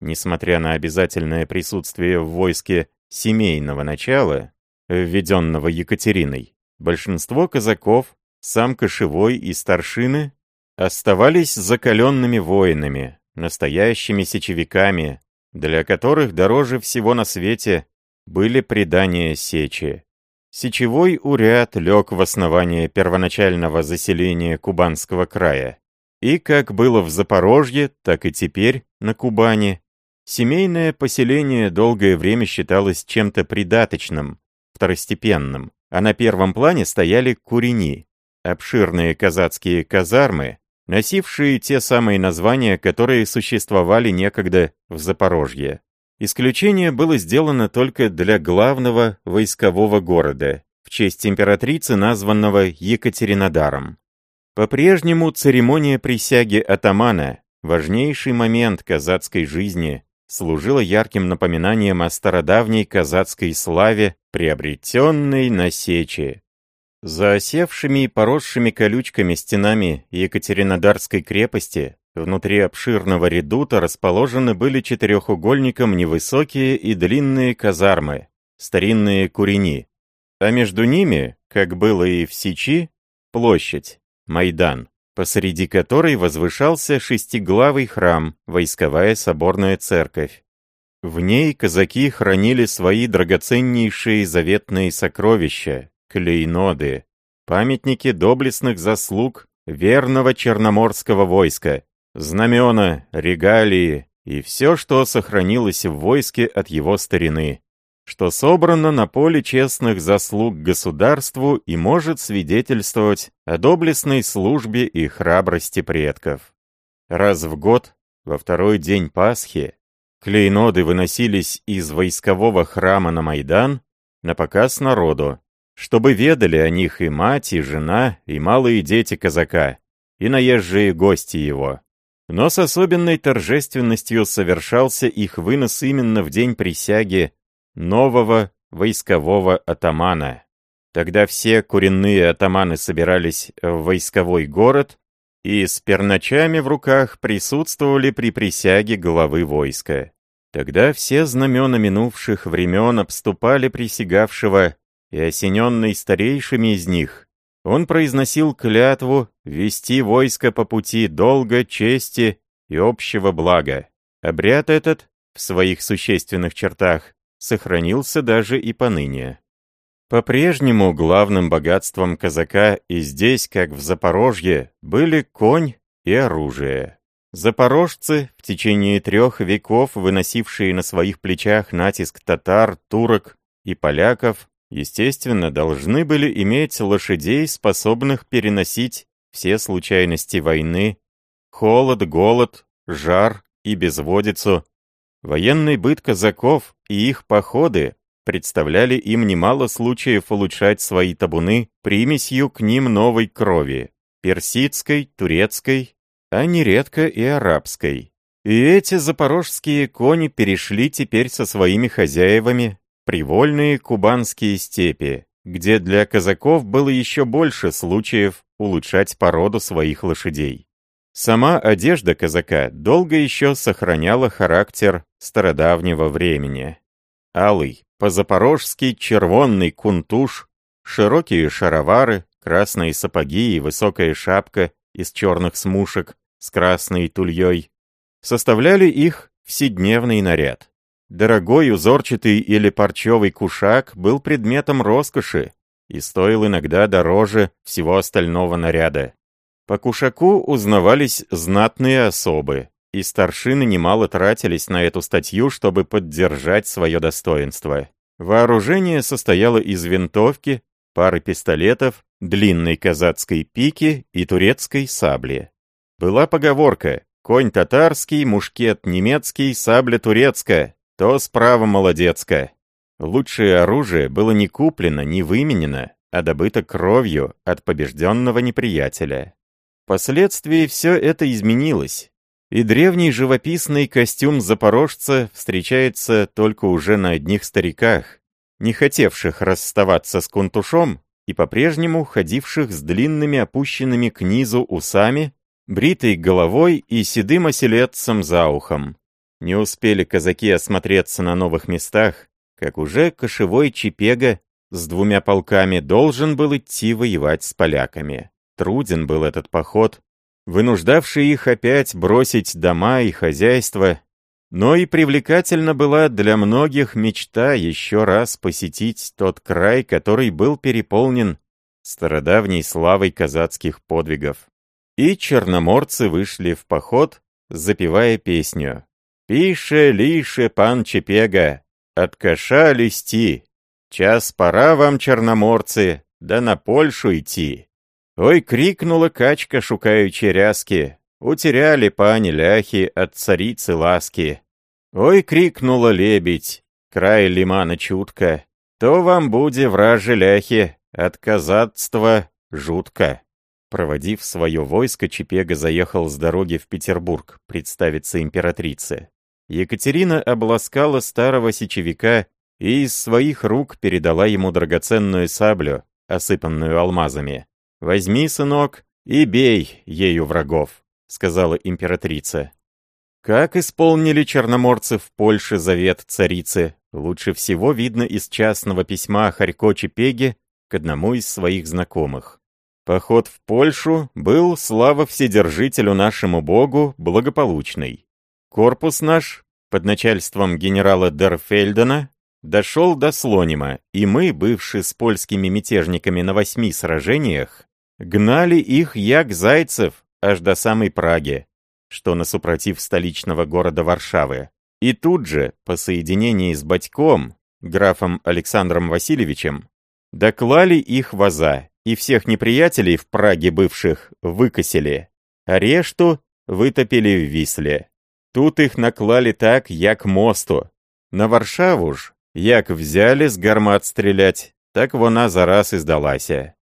Несмотря на обязательное присутствие в войске семейного начала, введенного Екатериной, большинство казаков, сам кошевой и старшины, оставались закаленными воинами, настоящими сечевиками, для которых дороже всего на свете были предания сечи. Сечевой уряд лег в основание первоначального заселения Кубанского края. И как было в Запорожье, так и теперь на Кубани, семейное поселение долгое время считалось чем-то придаточным, второстепенным, а на первом плане стояли курени, обширные казацкие казармы, носившие те самые названия, которые существовали некогда в Запорожье. Исключение было сделано только для главного войскового города, в честь императрицы, названного Екатеринодаром. По-прежнему церемония присяги атамана, важнейший момент казацкой жизни, служила ярким напоминанием о стародавней казацкой славе, приобретенной на сече. За осевшими и поросшими колючками стенами Екатеринодарской крепости внутри обширного редута расположены были четырехугольником невысокие и длинные казармы, старинные курени, а между ними, как было и в Сечи, площадь, Майдан, посреди которой возвышался шестиглавый храм, войсковая соборная церковь. В ней казаки хранили свои драгоценнейшие заветные сокровища, клейноды, памятники доблестных заслуг верного черноморского войска, знамена, регалии и все, что сохранилось в войске от его старины что собрано на поле честных заслуг государству и может свидетельствовать о доблестной службе и храбрости предков. Раз в год, во второй день Пасхи, клейноды выносились из войскового храма на Майдан на показ народу, чтобы ведали о них и мать, и жена, и малые дети казака, и наезжие гости его. Но с особенной торжественностью совершался их вынос именно в день присяги нового войскового атамана. Тогда все куренные атаманы собирались в войсковой город и с перначами в руках присутствовали при присяге главы войска. Тогда все знамена минувших времен обступали присягавшего, и осененный старейшими из них, он произносил клятву вести войско по пути долга, чести и общего блага. Обряд этот в своих существенных чертах, сохранился даже и поныне. По-прежнему главным богатством казака и здесь, как в Запорожье, были конь и оружие. Запорожцы, в течение трех веков выносившие на своих плечах натиск татар, турок и поляков, естественно, должны были иметь лошадей, способных переносить все случайности войны, холод, голод, жар и безводицу. Военный быт казаков и их походы представляли им немало случаев улучшать свои табуны примесью к ним новой крови, персидской, турецкой, а нередко и арабской. И эти запорожские кони перешли теперь со своими хозяевами привольные кубанские степи, где для казаков было еще больше случаев улучшать породу своих лошадей. Сама одежда казака долго еще сохраняла характер стародавнего времени. Алый, по-запорожски червонный кунтуш, широкие шаровары, красные сапоги и высокая шапка из черных смушек с красной тульей составляли их вседневный наряд. Дорогой узорчатый или парчевый кушак был предметом роскоши и стоил иногда дороже всего остального наряда. По кушаку узнавались знатные особы, и старшины немало тратились на эту статью, чтобы поддержать свое достоинство. Вооружение состояло из винтовки, пары пистолетов, длинной казацкой пики и турецкой сабли. Была поговорка «Конь татарский, мушкет немецкий, сабля турецкая, то справа молодецка». Лучшее оружие было не куплено, не выменено, а добыто кровью от побежденного неприятеля. Впоследствии все это изменилось, и древний живописный костюм запорожца встречается только уже на одних стариках, не хотевших расставаться с кунтушом и по-прежнему ходивших с длинными опущенными к низу усами, бритой головой и седым оселедцем за ухом. Не успели казаки осмотреться на новых местах, как уже кошевой Чипега с двумя полками должен был идти воевать с поляками. Труден был этот поход, вынуждавший их опять бросить дома и хозяйство, но и привлекательна была для многих мечта еще раз посетить тот край, который был переполнен стародавней славой казацких подвигов. И черноморцы вышли в поход, запевая песню «Пише, лише, пан Чепега, от каша листи, час пора вам, черноморцы, да на Польшу идти». Ой, крикнула качка, шукаючи ряски, Утеряли пани ляхи от царицы ласки. Ой, крикнула лебедь, край лимана чутка, То вам буде враже ляхи, от казацтва жутко. Проводив свое войско, Чепега заехал с дороги в Петербург представиться императрице. Екатерина обласкала старого сечевика и из своих рук передала ему драгоценную саблю, осыпанную алмазами. «Возьми, сынок, и бей ею врагов», — сказала императрица. Как исполнили черноморцы в Польше завет царицы, лучше всего видно из частного письма Харько Чепеги к одному из своих знакомых. Поход в Польшу был, слава Вседержителю нашему Богу, благополучный. Корпус наш, под начальством генерала Дерфельдена, дошел до Слонима, и мы, бывшие с польскими мятежниками на восьми сражениях, Гнали их як зайцев аж до самой Праги, что насупротив столичного города Варшавы. И тут же, по соединении с Батьком, графом Александром Васильевичем, доклали их ваза, и всех неприятелей в Праге бывших выкосили, а решту вытопили в Висле. Тут их наклали так, як мосту. На Варшаву ж, як взяли с гармат стрелять, так вона зараз и сдалася.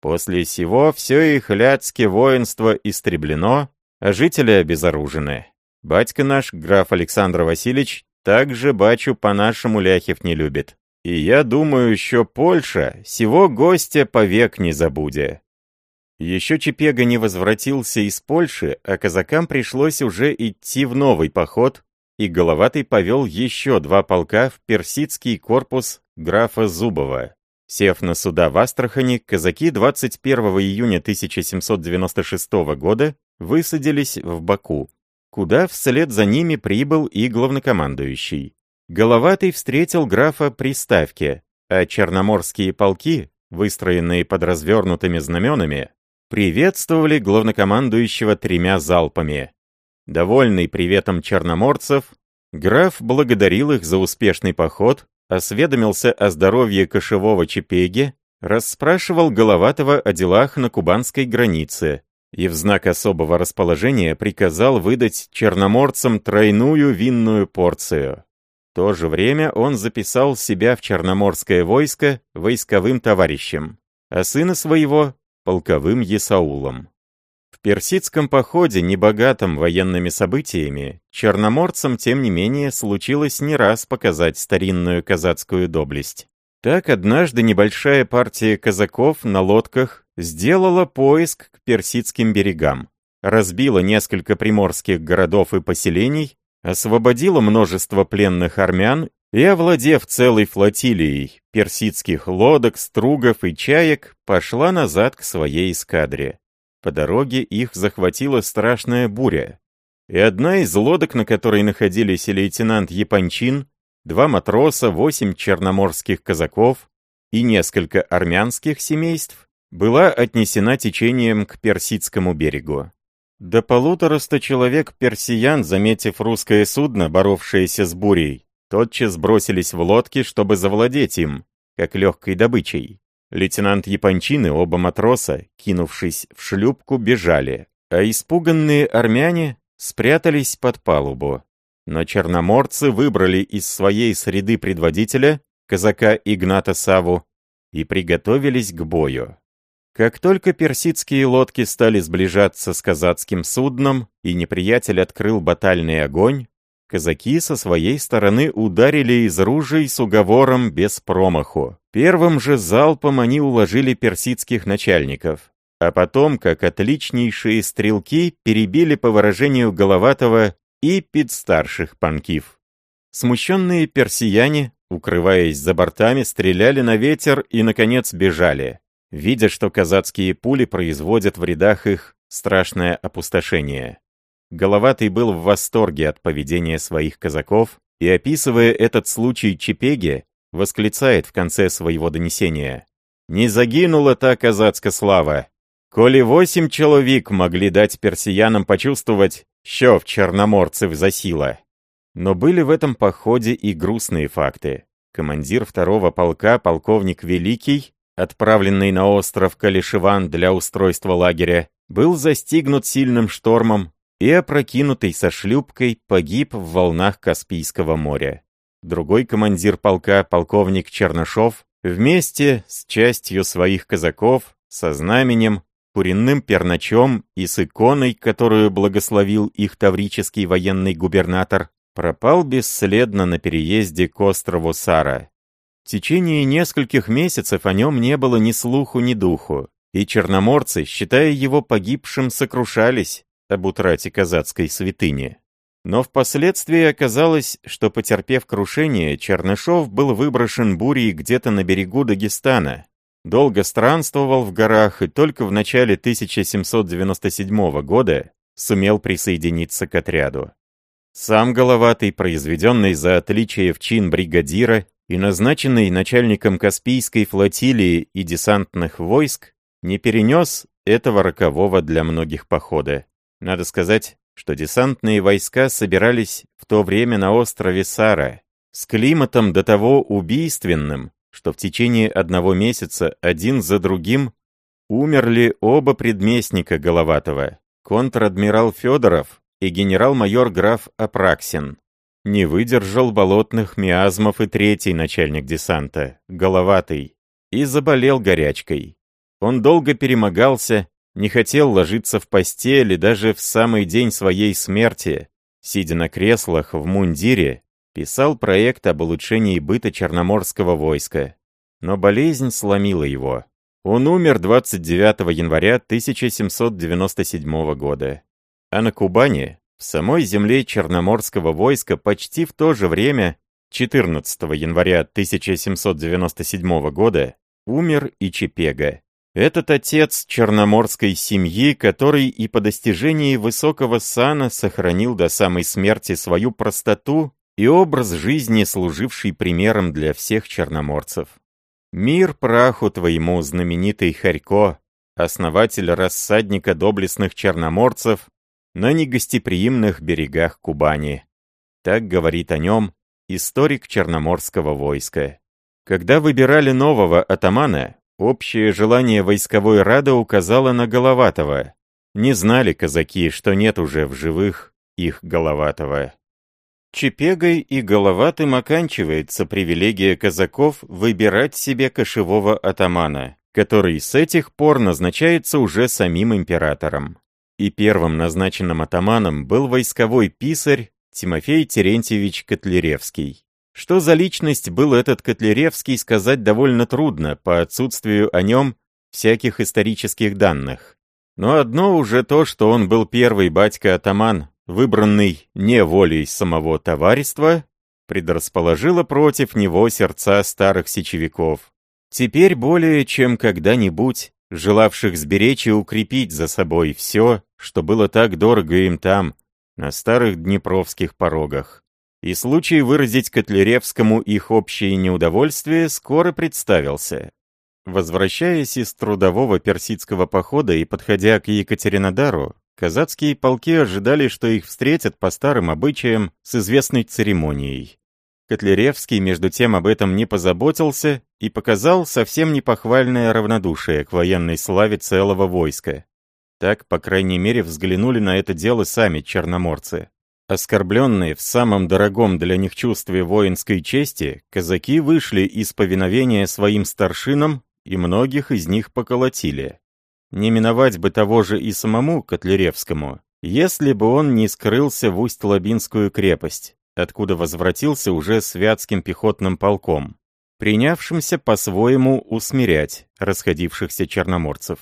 После сего все их ляцкие воинство истреблено, а жители обезоружены. Батька наш, граф Александр Васильевич, также бачу по-нашему ляхев не любит. И я думаю, еще Польша сего гостя повек не забудет. Еще Чепега не возвратился из Польши, а казакам пришлось уже идти в новый поход, и Головатый повел еще два полка в персидский корпус графа Зубова. Сев на суда в Астрахани, казаки 21 июня 1796 года высадились в Баку. куда вслед за ними прибыл и главнокомандующий. Головатый встретил графа при ставке, а черноморские полки, выстроенные под развернутыми знаменами, приветствовали главнокомандующего тремя залпами. Довольный приветом черноморцев, граф благодарил их за успешный поход, осведомился о здоровье кошевого Чепеги, расспрашивал Головатого о делах на кубанской границе и в знак особого расположения приказал выдать черноморцам тройную винную порцию. В то же время он записал себя в черноморское войско войсковым товарищем, а сына своего — полковым Есаулом. В персидском походе, небогатом военными событиями, черноморцам, тем не менее, случилось не раз показать старинную казацкую доблесть. Так однажды небольшая партия казаков на лодках сделала поиск к персидским берегам, разбила несколько приморских городов и поселений, освободила множество пленных армян и, овладев целой флотилией персидских лодок, стругов и чаек, пошла назад к своей эскадре. По дороге их захватила страшная буря. И одна из лодок, на которой находились лейтенант Япончин, два матроса, восемь черноморских казаков и несколько армянских семейств, была отнесена течением к Персидскому берегу. До полутораста человек персиян, заметив русское судно, боровшееся с бурей, тотчас бросились в лодки, чтобы завладеть им, как легкой добычей. Лейтенант Япончин и оба матроса, кинувшись в шлюпку, бежали, а испуганные армяне спрятались под палубу. Но черноморцы выбрали из своей среды предводителя, казака Игната Саву, и приготовились к бою. Как только персидские лодки стали сближаться с казацким судном, и неприятель открыл батальный огонь, казаки со своей стороны ударили из ружей с уговором без промаху. Первым же залпом они уложили персидских начальников, а потом, как отличнейшие стрелки, перебили по выражению Головатого и пидстарших панкив. Смущенные персияне, укрываясь за бортами, стреляли на ветер и, наконец, бежали, видя, что казацкие пули производят в рядах их страшное опустошение. Головатый был в восторге от поведения своих казаков и, описывая этот случай Чепеге, восклицает в конце своего донесения. «Не загинула та казацкая слава! Коли восемь человек могли дать персиянам почувствовать, що в черноморцев засила!» Но были в этом походе и грустные факты. Командир второго полка, полковник Великий, отправленный на остров Калишеван для устройства лагеря, был застигнут сильным штормом и, опрокинутый со шлюпкой, погиб в волнах Каспийского моря. Другой командир полка, полковник Чернышов, вместе с частью своих казаков, со знаменем, куренным перначом и с иконой, которую благословил их таврический военный губернатор, пропал бесследно на переезде к острову Сара. В течение нескольких месяцев о нем не было ни слуху, ни духу, и черноморцы, считая его погибшим, сокрушались об утрате казацкой святыни. Но впоследствии оказалось, что, потерпев крушение, Чернышов был выброшен бурей где-то на берегу Дагестана, долго странствовал в горах и только в начале 1797 года сумел присоединиться к отряду. Сам Головатый, произведенный за отличие в чин бригадира и назначенный начальником Каспийской флотилии и десантных войск, не перенес этого рокового для многих похода. Надо сказать, что десантные войска собирались в то время на острове Сара, с климатом до того убийственным, что в течение одного месяца один за другим умерли оба предместника Головатого, контр-адмирал Федоров и генерал-майор граф Апраксин. Не выдержал болотных миазмов и третий начальник десанта, Головатый, и заболел горячкой. Он долго перемогался не хотел ложиться в постели даже в самый день своей смерти, сидя на креслах в мундире, писал проект об улучшении быта Черноморского войска. Но болезнь сломила его. Он умер 29 января 1797 года. А на Кубани, в самой земле Черноморского войска, почти в то же время, 14 января 1797 года, умер и Чепега. Этот отец черноморской семьи, который и по достижении высокого сана сохранил до самой смерти свою простоту и образ жизни, служивший примером для всех черноморцев. Мир праху твоему, знаменитый Харько, основатель рассадника доблестных черноморцев на негостеприимных берегах Кубани. Так говорит о нем историк черноморского войска. Когда выбирали нового атамана, общее желание войсковой рады указало на Головатого. Не знали казаки, что нет уже в живых их Головатого. Чепегой и Головатым оканчивается привилегия казаков выбирать себе кошевого атамана, который с этих пор назначается уже самим императором. И первым назначенным атаманом был войсковой писарь Тимофей Терентьевич Котляревский. Что за личность был этот Котляревский, сказать довольно трудно, по отсутствию о нем всяких исторических данных. Но одно уже то, что он был первый батька-атаман, выбранный не волей самого товариства, предрасположило против него сердца старых сечевиков. Теперь более чем когда-нибудь, желавших сберечь и укрепить за собой все, что было так дорого им там, на старых днепровских порогах. И случай выразить Котляревскому их общее неудовольствие скоро представился. Возвращаясь из трудового персидского похода и подходя к Екатеринодару, казацкие полки ожидали, что их встретят по старым обычаям с известной церемонией. Котляревский, между тем, об этом не позаботился и показал совсем непохвальное равнодушие к военной славе целого войска. Так, по крайней мере, взглянули на это дело сами черноморцы. Оскорбленные в самом дорогом для них чувстве воинской чести, казаки вышли из повиновения своим старшинам и многих из них поколотили. Не миновать бы того же и самому Котляревскому, если бы он не скрылся в Усть-Лабинскую крепость, откуда возвратился уже с Вятским пехотным полком, принявшимся по-своему усмирять расходившихся черноморцев.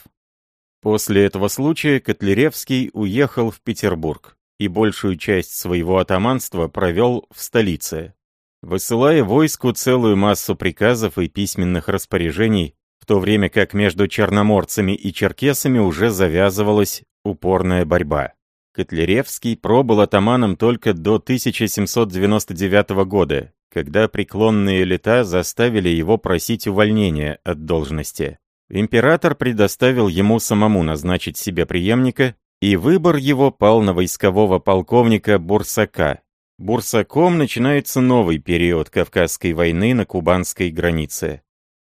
После этого случая Котляревский уехал в Петербург и большую часть своего атаманства провел в столице, высылая войску целую массу приказов и письменных распоряжений в то время как между черноморцами и черкесами уже завязывалась упорная борьба. Котляревский пробыл атаманом только до 1799 года, когда преклонные лета заставили его просить увольнения от должности. Император предоставил ему самому назначить себе преемника, и выбор его пал на войскового полковника Бурсака. Бурсаком начинается новый период Кавказской войны на кубанской границе.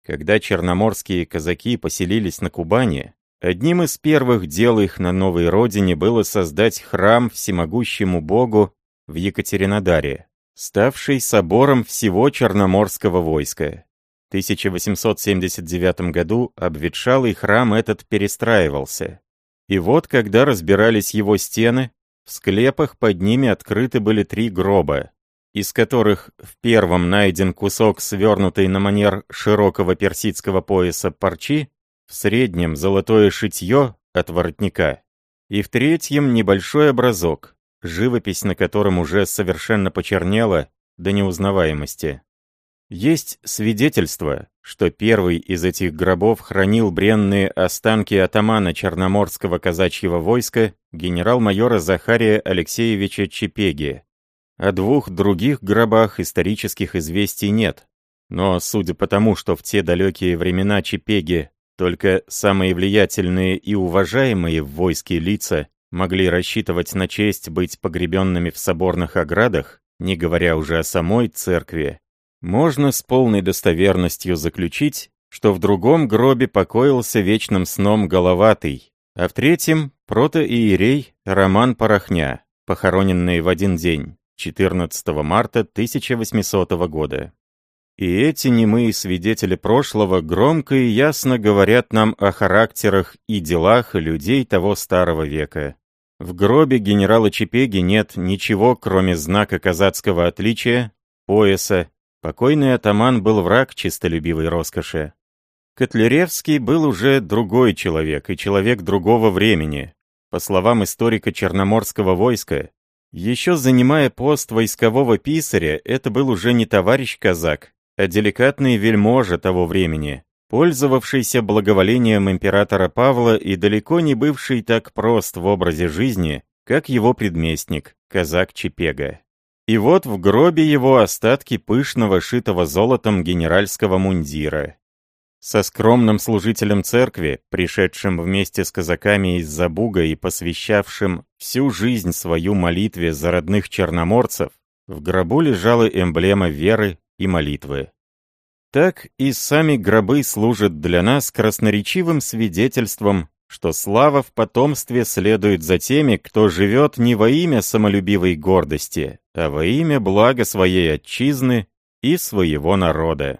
Когда черноморские казаки поселились на Кубани, одним из первых дел их на новой родине было создать храм всемогущему богу в Екатеринодаре, ставший собором всего черноморского войска. В 1879 году обветшалый храм этот перестраивался. И вот, когда разбирались его стены, в склепах под ними открыты были три гроба, из которых в первом найден кусок свернутой на манер широкого персидского пояса парчи, в среднем золотое шитье от воротника, и в третьем небольшой образок, живопись на котором уже совершенно почернела до неузнаваемости. Есть свидетельство, что первый из этих гробов хранил бренные останки атамана Черноморского казачьего войска генерал-майора Захария Алексеевича Чепеги, о двух других гробах исторических известий нет. Но судя по тому, что в те далекие времена Чепеги только самые влиятельные и уважаемые в войске лица могли рассчитывать на честь быть погребенными в соборных оградах, не говоря уже о самой церкви, можно с полной достоверностью заключить, что в другом гробе покоился вечным сном Головатый, а в третьем — протоиерей Роман Порохня, похороненный в один день. 14 марта 1800 года. И эти немые свидетели прошлого громко и ясно говорят нам о характерах и делах людей того старого века. В гробе генерала Чепеги нет ничего, кроме знака казацкого отличия, пояса. Покойный атаман был враг чистолюбивой роскоши. Котляревский был уже другой человек и человек другого времени. По словам историка Черноморского войска, еще занимая пост войскового писаря, это был уже не товарищ казак, а деликатный вельможа того времени, пользовавшийся благоволением императора Павла и далеко не бывший так прост в образе жизни, как его предместник, казак Чепега. И вот в гробе его остатки пышного, шитого золотом генеральского мундира. Со скромным служителем церкви, пришедшим вместе с казаками из Забуга и посвящавшим всю жизнь свою молитве за родных черноморцев, в гробу лежала эмблема веры и молитвы. Так и сами гробы служат для нас красноречивым свидетельством, что слава в потомстве следует за теми, кто живет не во имя самолюбивой гордости, а во имя блага своей отчизны и своего народа.